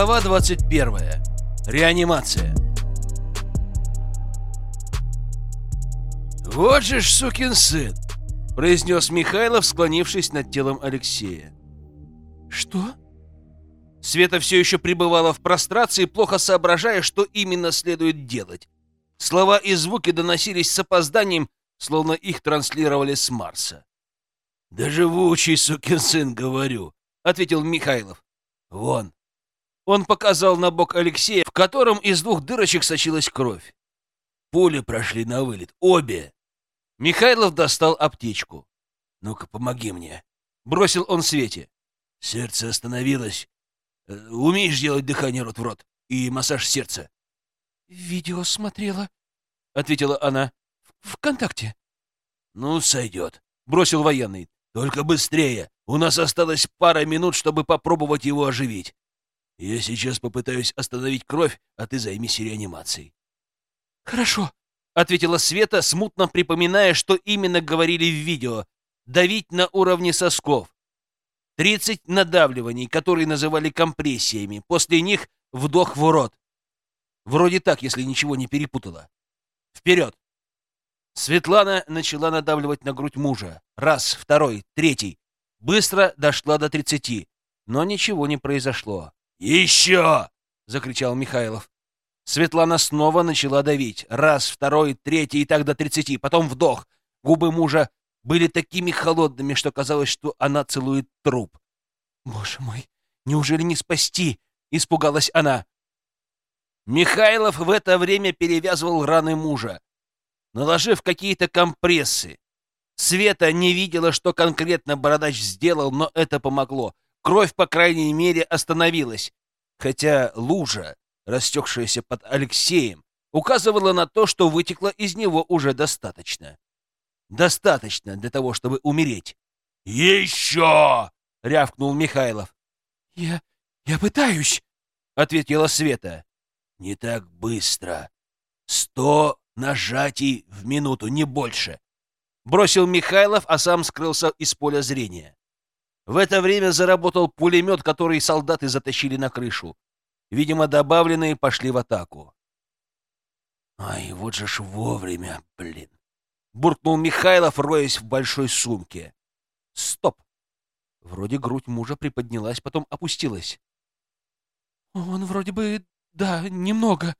Глава 21. Реанимация. «Вот же ж сукин сын!» — произнес Михайлов, склонившись над телом Алексея. «Что?» Света все еще пребывала в прострации, плохо соображая, что именно следует делать. Слова и звуки доносились с опозданием, словно их транслировали с Марса. «Да живучий сукин сын, говорю», — ответил Михайлов. «Вон». Он показал на бок Алексея, в котором из двух дырочек сочилась кровь. Пули прошли на вылет. Обе. Михайлов достал аптечку. «Ну-ка, помоги мне», — бросил он Свете. Сердце остановилось. Э, умеешь делать дыхание рот в рот и массаж сердца? «Видео смотрела», — ответила она. «Вконтакте». «Ну, сойдет», — бросил военный. «Только быстрее. У нас осталось пара минут, чтобы попробовать его оживить. Я сейчас попытаюсь остановить кровь, а ты займись реанимацией». «Хорошо», — ответила Света, смутно припоминая, что именно говорили в видео. «Давить на уровне сосков. 30 надавливаний, которые называли компрессиями. После них вдох в рот. Вроде так, если ничего не перепутала. Вперед!» Светлана начала надавливать на грудь мужа. Раз, второй, третий. Быстро дошла до тридцати, но ничего не произошло. «Еще!» — закричал Михайлов. Светлана снова начала давить. Раз, второй, третий и так до тридцати. Потом вдох. Губы мужа были такими холодными, что казалось, что она целует труп. «Боже мой, неужели не спасти?» — испугалась она. Михайлов в это время перевязывал раны мужа, наложив какие-то компрессы. Света не видела, что конкретно Бородач сделал, но это помогло. Кровь, по крайней мере, остановилась. Хотя лужа, растекшаяся под Алексеем, указывала на то, что вытекло из него уже достаточно. Достаточно для того, чтобы умереть. «Еще!» — рявкнул Михайлов. «Я... я пытаюсь!» — ответила Света. «Не так быстро. Сто нажатий в минуту, не больше бросил Михайлов, а сам скрылся из поля зрения. В это время заработал пулемет, который солдаты затащили на крышу. Видимо, добавленные пошли в атаку. «Ай, вот же ж вовремя, блин!» — буркнул Михайлов, роясь в большой сумке. «Стоп!» Вроде грудь мужа приподнялась, потом опустилась. «Он вроде бы... да, немного».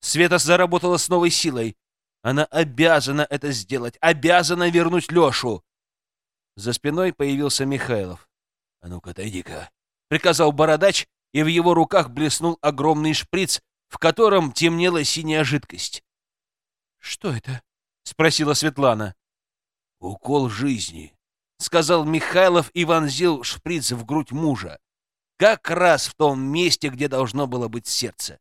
Света заработала с новой силой. Она обязана это сделать, обязана вернуть Лешу. За спиной появился Михайлов. — А ну-ка, отойди-ка, — приказал бородач, и в его руках блеснул огромный шприц, в котором темнела синяя жидкость. — Что это? — спросила Светлана. — Укол жизни, — сказал Михайлов и вонзил шприц в грудь мужа. Как раз в том месте, где должно было быть сердце.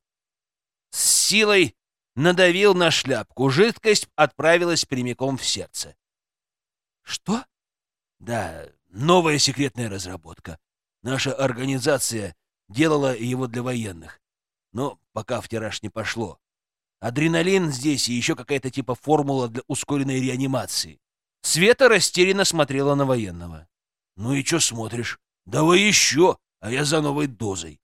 С силой надавил на шляпку. Жидкость отправилась прямиком в сердце. «Что?» «Да, новая секретная разработка. Наша организация делала его для военных. Но пока в тираж не пошло. Адреналин здесь и еще какая-то типа формула для ускоренной реанимации». Света растерянно смотрела на военного. «Ну и что смотришь? Давай еще, а я за новой дозой».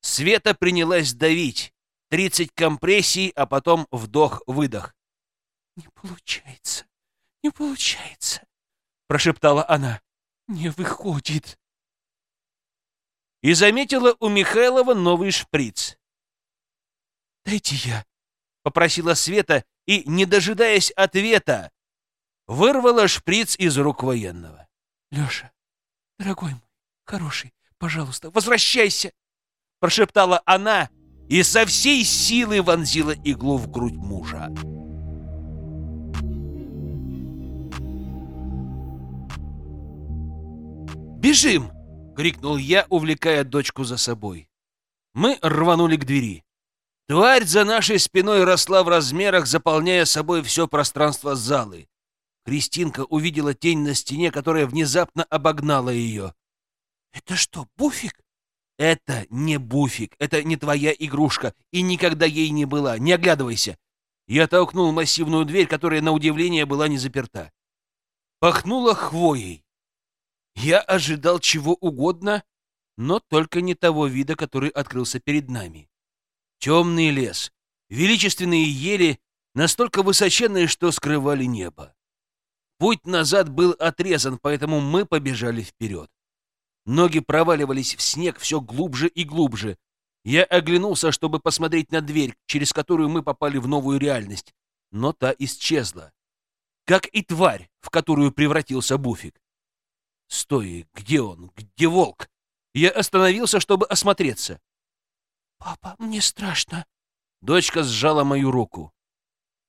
Света принялась давить, Тридцать компрессий, а потом вдох-выдох. «Не получается, не получается», — прошептала она. «Не выходит». И заметила у Михайлова новый шприц. «Дайте я», — попросила Света и, не дожидаясь ответа, вырвала шприц из рук военного. «Леша, дорогой мой, хороший, пожалуйста, возвращайся!» — прошептала она, — и со всей силы вонзила иглу в грудь мужа. «Бежим!» — крикнул я, увлекая дочку за собой. Мы рванули к двери. Тварь за нашей спиной росла в размерах, заполняя собой все пространство залы. Кристинка увидела тень на стене, которая внезапно обогнала ее. «Это что, Буфик?» Это не буфик, это не твоя игрушка, и никогда ей не была. Не оглядывайся. Я толкнул массивную дверь, которая, на удивление, была не заперта. Пахнуло хвоей. Я ожидал чего угодно, но только не того вида, который открылся перед нами. Темный лес, величественные ели, настолько высоченные, что скрывали небо. Путь назад был отрезан, поэтому мы побежали вперед. Ноги проваливались в снег все глубже и глубже. Я оглянулся, чтобы посмотреть на дверь, через которую мы попали в новую реальность, но та исчезла. Как и тварь, в которую превратился Буфик. Стой, где он? Где волк? Я остановился, чтобы осмотреться. «Папа, мне страшно». Дочка сжала мою руку.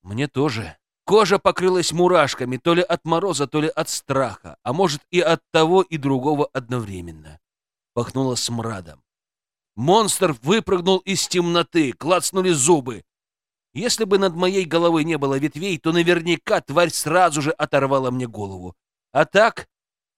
Мне тоже. Кожа покрылась мурашками, то ли от мороза, то ли от страха, а может и от того и другого одновременно. Пахнуло смрадом. Монстр выпрыгнул из темноты, клацнули зубы. Если бы над моей головой не было ветвей, то наверняка тварь сразу же оторвала мне голову. А так,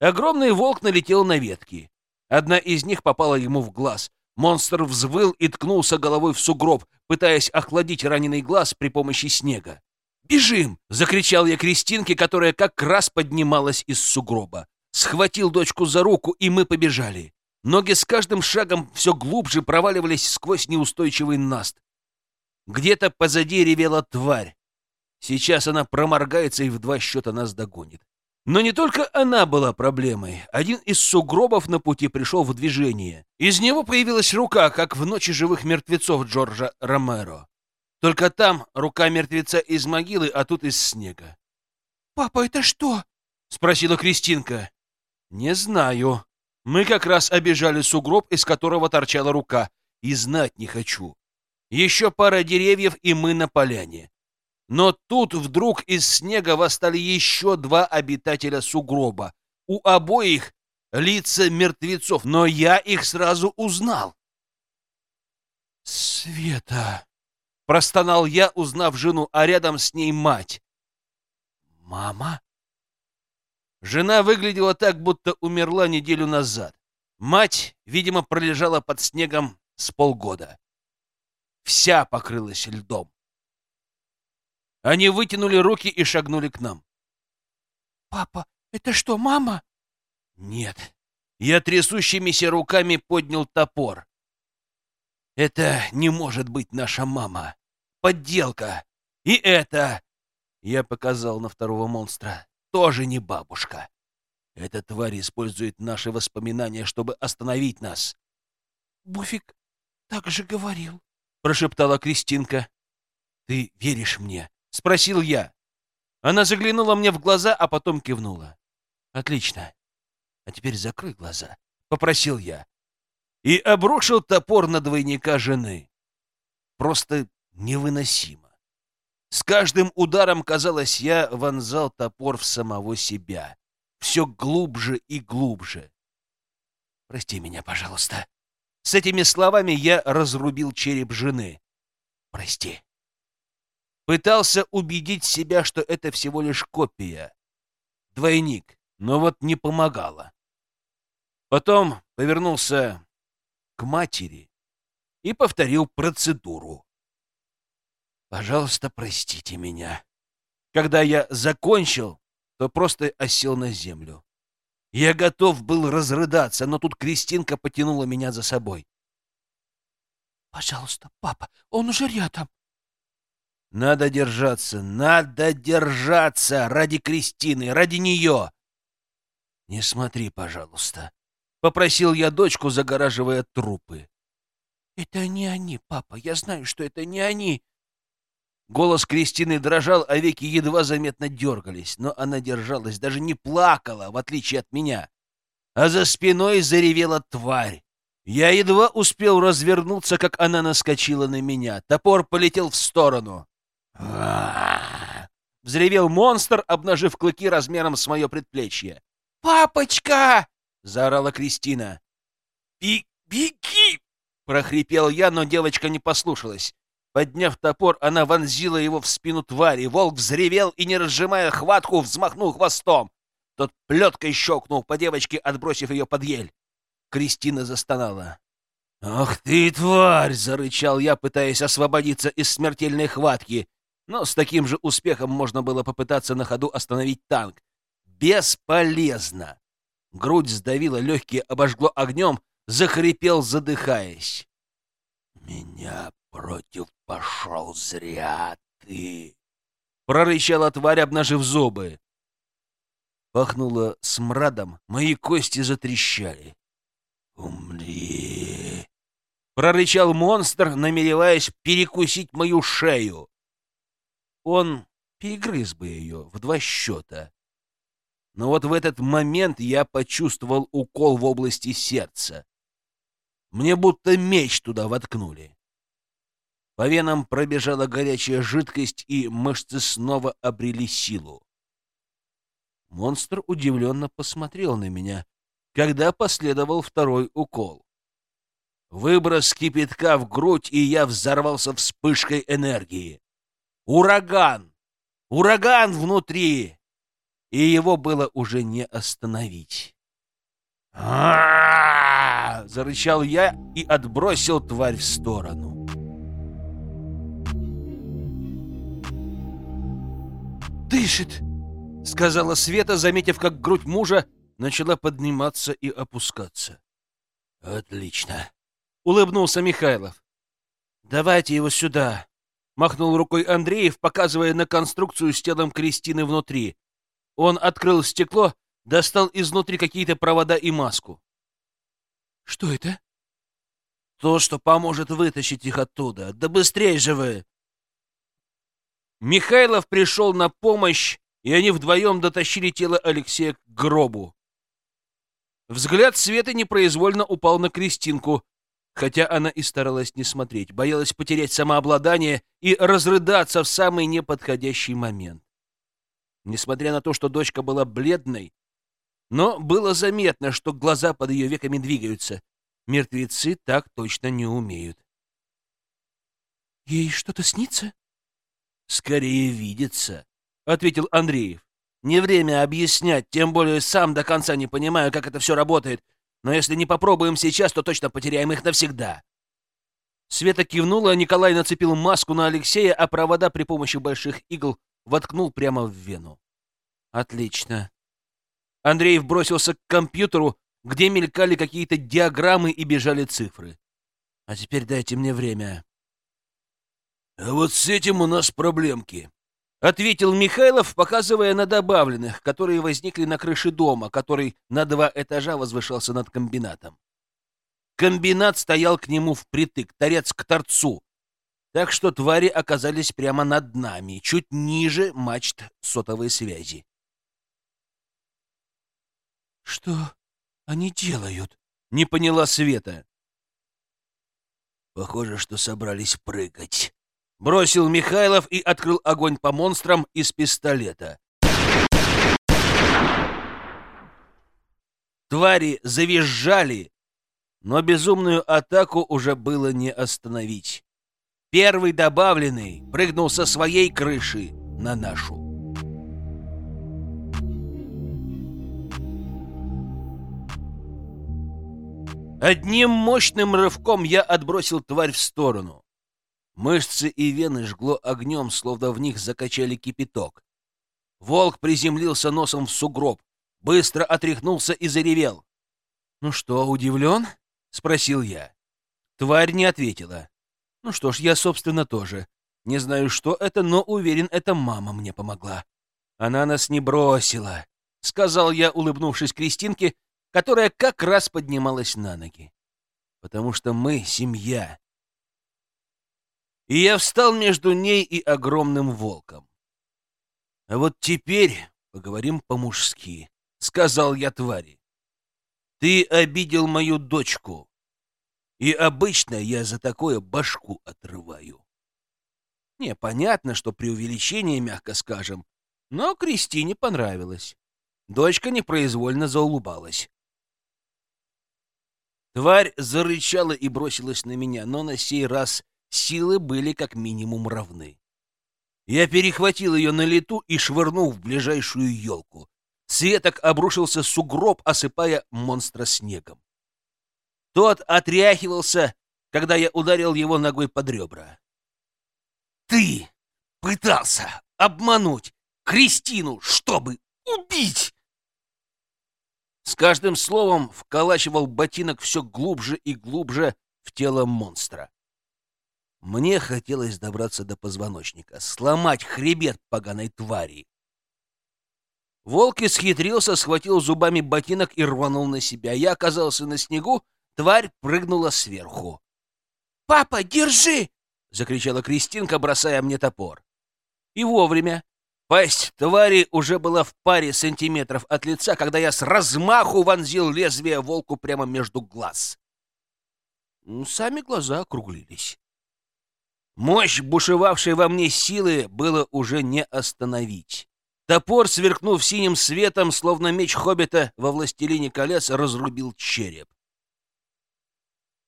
огромный волк налетел на ветки. Одна из них попала ему в глаз. Монстр взвыл и ткнулся головой в сугроб, пытаясь охладить раненый глаз при помощи снега. «Бежим!» — закричал я Кристинке, которая как раз поднималась из сугроба. Схватил дочку за руку, и мы побежали. Ноги с каждым шагом все глубже проваливались сквозь неустойчивый наст. Где-то позади ревела тварь. Сейчас она проморгается и в два счета нас догонит. Но не только она была проблемой. Один из сугробов на пути пришел в движение. Из него появилась рука, как в «Ночи живых мертвецов» Джорджа Ромеро. Только там рука мертвеца из могилы, а тут из снега. «Папа, это что?» — спросила Кристинка. «Не знаю. Мы как раз обижали сугроб, из которого торчала рука, и знать не хочу. Еще пара деревьев, и мы на поляне. Но тут вдруг из снега восстали еще два обитателя сугроба. У обоих лица мертвецов, но я их сразу узнал. «Света!» Простонал я, узнав жену, а рядом с ней мать. «Мама?» Жена выглядела так, будто умерла неделю назад. Мать, видимо, пролежала под снегом с полгода. Вся покрылась льдом. Они вытянули руки и шагнули к нам. «Папа, это что, мама?» «Нет». Я трясущимися руками поднял топор. Это не может быть наша мама. Подделка. И это, я показал на второго монстра, тоже не бабушка. Эта тварь использует наши воспоминания, чтобы остановить нас. Буфик так же говорил, прошептала Кристинка. Ты веришь мне? Спросил я. Она заглянула мне в глаза, а потом кивнула. Отлично. А теперь закрой глаза, попросил я и обрушил топор на двойника жены. Просто невыносимо. С каждым ударом, казалось, я вонзал топор в самого себя. Все глубже и глубже. «Прости меня, пожалуйста». С этими словами я разрубил череп жены. «Прости». Пытался убедить себя, что это всего лишь копия. Двойник, но вот не помогало. Потом повернулся к матери и повторил процедуру. «Пожалуйста, простите меня. Когда я закончил, то просто осел на землю. Я готов был разрыдаться, но тут Кристинка потянула меня за собой. «Пожалуйста, папа, он уже рядом». «Надо держаться, надо держаться ради Кристины, ради нее!» «Не смотри, пожалуйста», — попросил я дочку, загораживая трупы. «Это не они, папа. Я знаю, что это не они». Голос Кристины дрожал, а веки едва заметно дергались, но она держалась, даже не плакала, в отличие от меня. А за спиной заревела тварь. Я едва успел развернуться, как она наскочила на меня. Топор полетел в сторону. Взревел монстр, обнажив клыки размером с мое предплечье. «Папочка!» заорала Кристина. «Беги!» — прохрипел я, но девочка не послушалась. Подняв топор, она вонзила его в спину твари. Волк взревел и, не разжимая хватку, взмахнул хвостом. Тот плеткой щелкнул по девочке, отбросив ее под ель. Кристина застонала. «Ах ты, тварь!» — зарычал я, пытаясь освободиться из смертельной хватки. Но с таким же успехом можно было попытаться на ходу остановить танк. Бесполезно. Грудь сдавила, легкие обожгло огнем, захрипел, задыхаясь. «Меня против пошел зря ты!» Прорычала тварь, обнажив зубы. Пахнуло смрадом, мои кости затрещали. «Умри!» Прорычал монстр, намереваясь перекусить мою шею. Он перегрыз бы ее в два счета. Но вот в этот момент я почувствовал укол в области сердца. Мне будто меч туда воткнули. По венам пробежала горячая жидкость, и мышцы снова обрели силу. Монстр удивленно посмотрел на меня, когда последовал второй укол. Выброс кипятка в грудь, и я взорвался вспышкой энергии. Ураган! Ураган внутри! И его было уже не остановить. а зарычал я и отбросил тварь в сторону. «Дышит!» — сказала Света, заметив, как грудь мужа начала подниматься и опускаться. «Отлично!» — улыбнулся Михайлов. «Давайте его сюда!» — махнул рукой Андреев, показывая на конструкцию с телом Кристины внутри. Он открыл стекло, достал изнутри какие-то провода и маску. «Что это?» «То, что поможет вытащить их оттуда. Да быстрее же вы!» Михайлов пришел на помощь, и они вдвоем дотащили тело Алексея к гробу. Взгляд Светы непроизвольно упал на Кристинку, хотя она и старалась не смотреть, боялась потерять самообладание и разрыдаться в самый неподходящий момент. Несмотря на то, что дочка была бледной, но было заметно, что глаза под ее веками двигаются. Мертвецы так точно не умеют. «Ей что-то снится?» «Скорее видится», — ответил Андреев. Не время объяснять, тем более сам до конца не понимаю, как это все работает. Но если не попробуем сейчас, то точно потеряем их навсегда. Света кивнула, Николай нацепил маску на Алексея, а провода при помощи больших игл воткнул прямо в вену. Отлично. Андреев бросился к компьютеру, где мелькали какие-то диаграммы и бежали цифры. А теперь дайте мне время. А вот с этим у нас проблемки, — ответил Михайлов, показывая на добавленных, которые возникли на крыше дома, который на два этажа возвышался над комбинатом. Комбинат стоял к нему впритык, торец к торцу, так что твари оказались прямо над нами, чуть ниже мачт сотовой связи. «Что они делают?» — не поняла Света. «Похоже, что собрались прыгать», Бросил Михайлов и открыл огонь по монстрам из пистолета. Твари завизжали, но безумную атаку уже было не остановить. Первый добавленный прыгнул со своей крыши на нашу. Одним мощным рывком я отбросил тварь в сторону. Мышцы и вены жгло огнем, словно в них закачали кипяток. Волк приземлился носом в сугроб, быстро отряхнулся и заревел. «Ну что, удивлен?» — спросил я. Тварь не ответила. «Ну что ж, я, собственно, тоже. Не знаю, что это, но уверен, это мама мне помогла. Она нас не бросила», — сказал я, улыбнувшись Кристинке, которая как раз поднималась на ноги. «Потому что мы — семья, и я встал между ней и огромным волком. «А вот теперь поговорим по-мужски», — сказал я твари. «Ты обидел мою дочку, и обычно я за такое башку отрываю». Не, понятно, что преувеличение, мягко скажем, но Кристине понравилось. Дочка непроизвольно заулыбалась. Тварь зарычала и бросилась на меня, но на сей раз силы были как минимум равны. Я перехватил ее на лету и швырнул в ближайшую елку. Светок обрушился сугроб, осыпая монстра снегом. Тот отряхивался, когда я ударил его ногой под ребра. «Ты пытался обмануть Кристину, чтобы убить!» С каждым словом вколачивал ботинок все глубже и глубже в тело монстра. Мне хотелось добраться до позвоночника, сломать хребет поганой твари. Волк исхитрился, схватил зубами ботинок и рванул на себя. Я оказался на снегу, тварь прыгнула сверху. «Папа, держи!» — закричала Кристинка, бросая мне топор. И вовремя. Пасть твари уже была в паре сантиметров от лица, когда я с размаху вонзил лезвие волку прямо между глаз. Сами глаза округлились. Мощь бушевавшей во мне силы было уже не остановить. Топор, сверкнув синим светом, словно меч хоббита во «Властелине колец», разрубил череп.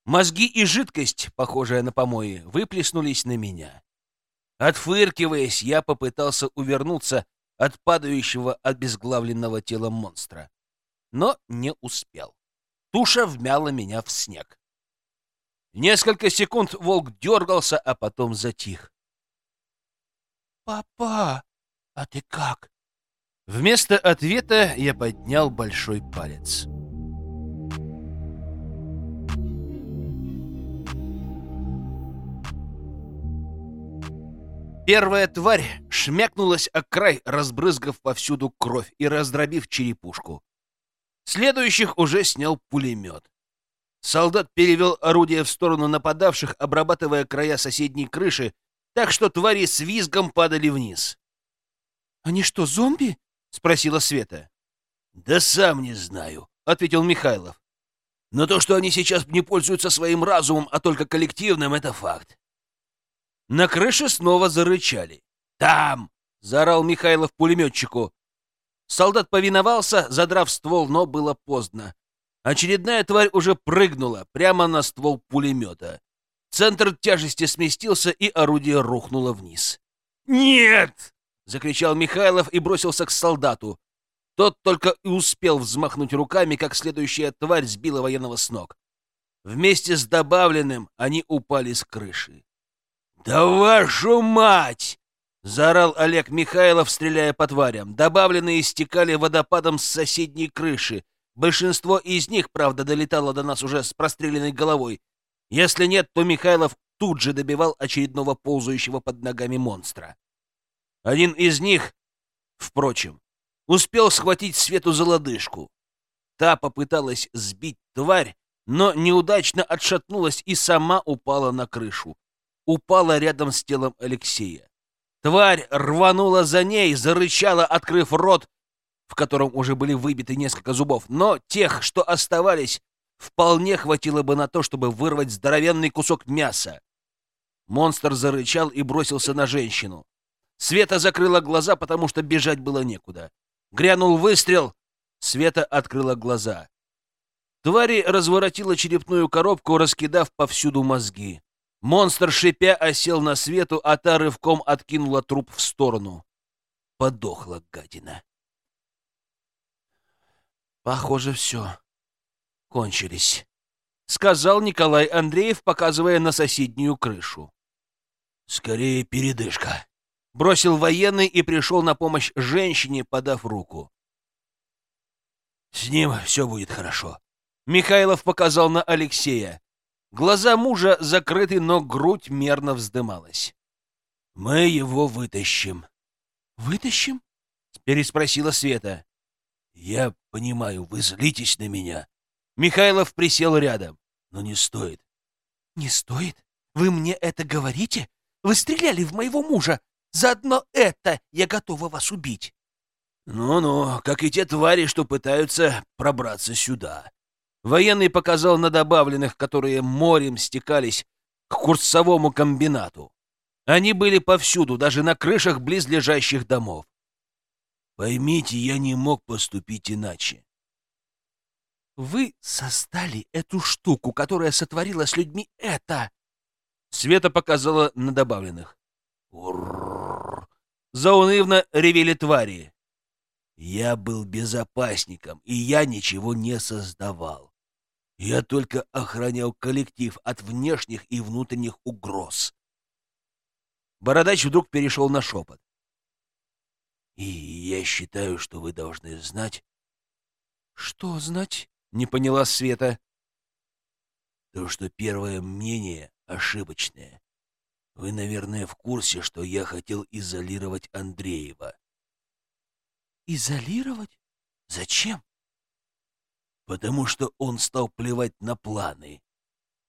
Мозги и жидкость, похожая на помои, выплеснулись на меня. Отфыркиваясь, я попытался увернуться от падающего обезглавленного тела монстра, но не успел. Туша вмяла меня в снег. Несколько секунд волк дергался, а потом затих. «Папа, а ты как?» Вместо ответа я поднял большой палец. Первая тварь шмякнулась о край, разбрызгав повсюду кровь и раздробив черепушку. Следующих уже снял пулемет. Солдат перевел орудие в сторону нападавших, обрабатывая края соседней крыши, так что твари с визгом падали вниз. «Они что, зомби?» — спросила Света. «Да сам не знаю», — ответил Михайлов. «Но то, что они сейчас не пользуются своим разумом, а только коллективным, — это факт. На крыше снова зарычали. «Там!» — заорал Михайлов пулеметчику. Солдат повиновался, задрав ствол, но было поздно. Очередная тварь уже прыгнула прямо на ствол пулемета. Центр тяжести сместился, и орудие рухнуло вниз. «Нет!» — закричал Михайлов и бросился к солдату. Тот только и успел взмахнуть руками, как следующая тварь сбила военного с ног. Вместе с добавленным они упали с крыши. «Да вашу мать!» — заорал Олег Михайлов, стреляя по тварям. Добавленные стекали водопадом с соседней крыши. Большинство из них, правда, долетало до нас уже с простреленной головой. Если нет, то Михайлов тут же добивал очередного ползающего под ногами монстра. Один из них, впрочем, успел схватить Свету за лодыжку. Та попыталась сбить тварь, но неудачно отшатнулась и сама упала на крышу упала рядом с телом Алексея. Тварь рванула за ней, зарычала, открыв рот, в котором уже были выбиты несколько зубов, но тех, что оставались, вполне хватило бы на то, чтобы вырвать здоровенный кусок мяса. Монстр зарычал и бросился на женщину. Света закрыла глаза, потому что бежать было некуда. Грянул выстрел. Света открыла глаза. Твари разворотила черепную коробку, раскидав повсюду мозги. Монстр, шипя, осел на свету, а та рывком откинула труп в сторону. Подохла гадина. «Похоже, все. Кончились», — сказал Николай Андреев, показывая на соседнюю крышу. «Скорее передышка», — бросил военный и пришел на помощь женщине, подав руку. «С ним все будет хорошо». Михайлов показал на Алексея. Глаза мужа закрыты, но грудь мерно вздымалась. «Мы его вытащим». «Вытащим?» — переспросила Света. «Я понимаю, вы злитесь на меня». Михайлов присел рядом. «Но не стоит». «Не стоит? Вы мне это говорите? Вы стреляли в моего мужа. Заодно это я готова вас убить». «Ну-ну, как и те твари, что пытаются пробраться сюда», Военный показал на добавленных, которые морем стекались к курсовому комбинату. Они были повсюду, даже на крышах близлежащих домов. Поймите, я не мог поступить иначе. Вы создали эту штуку, которая сотворила с людьми это. Света показала на добавленных. Заунывно ревели твари. Я был безопасником, и я ничего не создавал. Я только охранял коллектив от внешних и внутренних угроз. Бородач вдруг перешел на шепот. И я считаю, что вы должны знать, Что знать? Не поняла Света. То, что первое мнение ошибочное. Вы, наверное, в курсе, что я хотел изолировать Андреева. Изолировать? Зачем? Потому что он стал плевать на планы.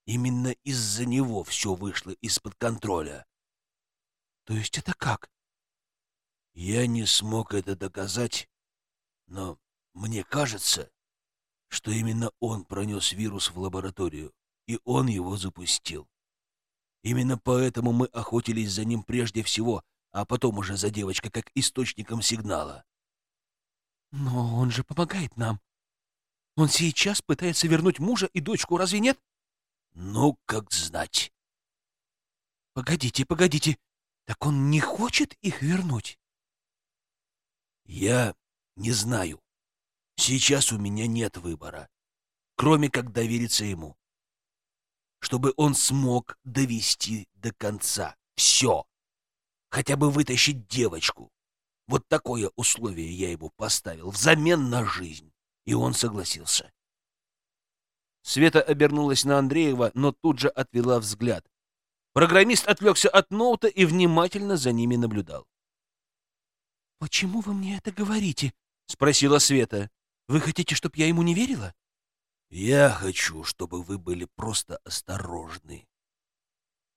Именно из-за него все вышло из-под контроля. То есть это как? Я не смог это доказать, но мне кажется, что именно он пронес вирус в лабораторию, и он его запустил. Именно поэтому мы охотились за ним прежде всего, а потом уже за девочкой как источником сигнала. Но он же помогает нам. Он сейчас пытается вернуть мужа и дочку, разве нет? Ну, как знать. Погодите, погодите. Так он не хочет их вернуть? Я не знаю. Сейчас у меня нет выбора, кроме как довериться ему. Чтобы он смог довести до конца все. Хотя бы вытащить девочку. Вот такое условие я ему поставил взамен на жизнь. И он согласился. Света обернулась на Андреева, но тут же отвела взгляд. Программист отвлекся от ноута и внимательно за ними наблюдал. «Почему вы мне это говорите?» — спросила Света. «Вы хотите, чтобы я ему не верила?» «Я хочу, чтобы вы были просто осторожны.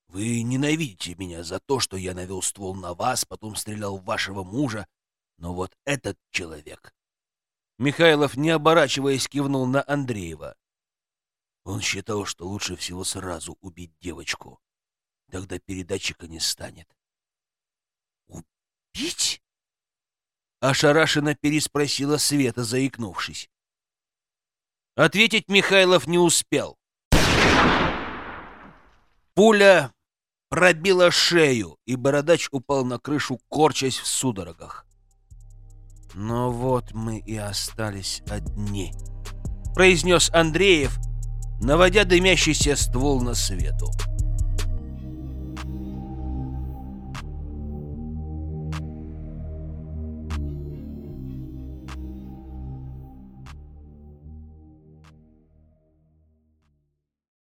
Вы ненавидите меня за то, что я навел ствол на вас, потом стрелял в вашего мужа, но вот этот человек...» Михайлов, не оборачиваясь, кивнул на Андреева. Он считал, что лучше всего сразу убить девочку. Тогда передатчика не станет. «Убить?» Ошарашенно переспросила Света, заикнувшись. Ответить Михайлов не успел. Пуля пробила шею, и бородач упал на крышу, корчась в судорогах. «Но вот мы и остались одни», — произнес Андреев, наводя дымящийся ствол на свету.